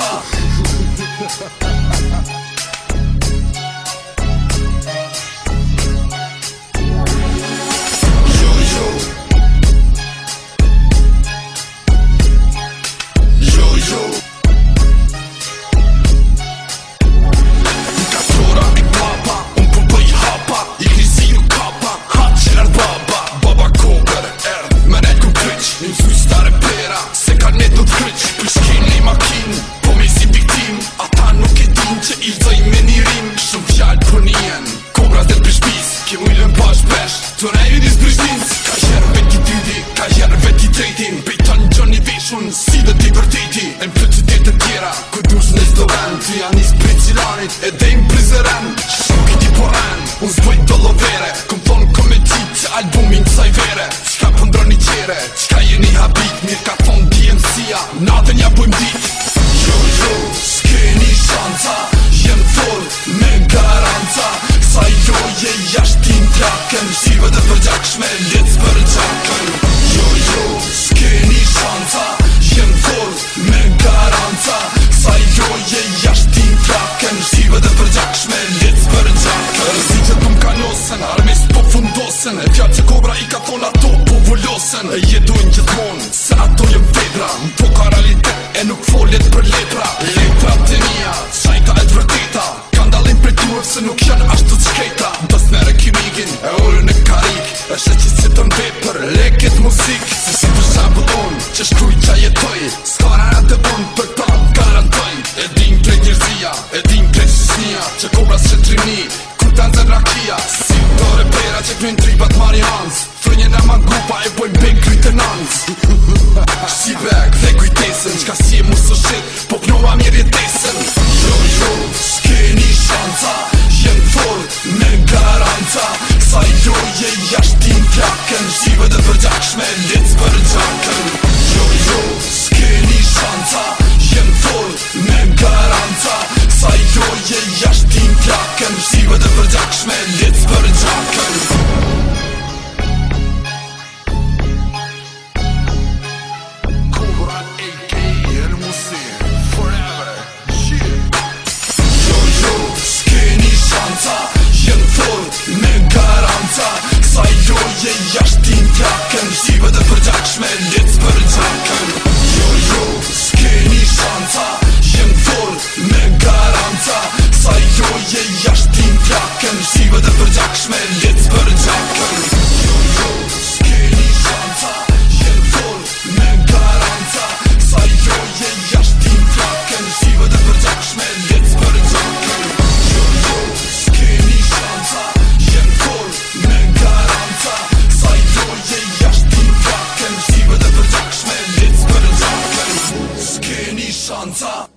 soul. shumë si dhe ti vërtiti E më të që ditë të tjera Këtë dushë në stëvan Ti janë i spri cilanit E dhe imë prizeran Shumë këti poran Unë zbëj të lovere Këmë thonë këmë e qitë Që albumin të saj vere Qka pëndrë po një qere Qka jeni habit Mirë ka thonë DMC-a Na dhe nja pëjmë dit Jo, jo, një shanta Jem thonë me garanta Sa jo je jashtin t'jakën Shive dhe përgjakshme Ljetës për gjakën jetën e jetojnë gjithmonë Se ato jem vedra Në po ka realitet e nuk foljet për letra Letra të mija, sajta e të vërtita Ka ndalin për tuar se nuk janë ashtu të shkejta Në të snere kimigin e ullën e karik E shë që si të mbe për leket muzik Se si për shabë donë që shkruj që jetoj Ska rana të bunë për ta më garantojnë E din krej njërzia, e din krej shisnia Që kobra së trimni, kur të anë zemrakia Si të repera që kënë tripat marihans Ma kupaj po im bën bigë të natës Panzer!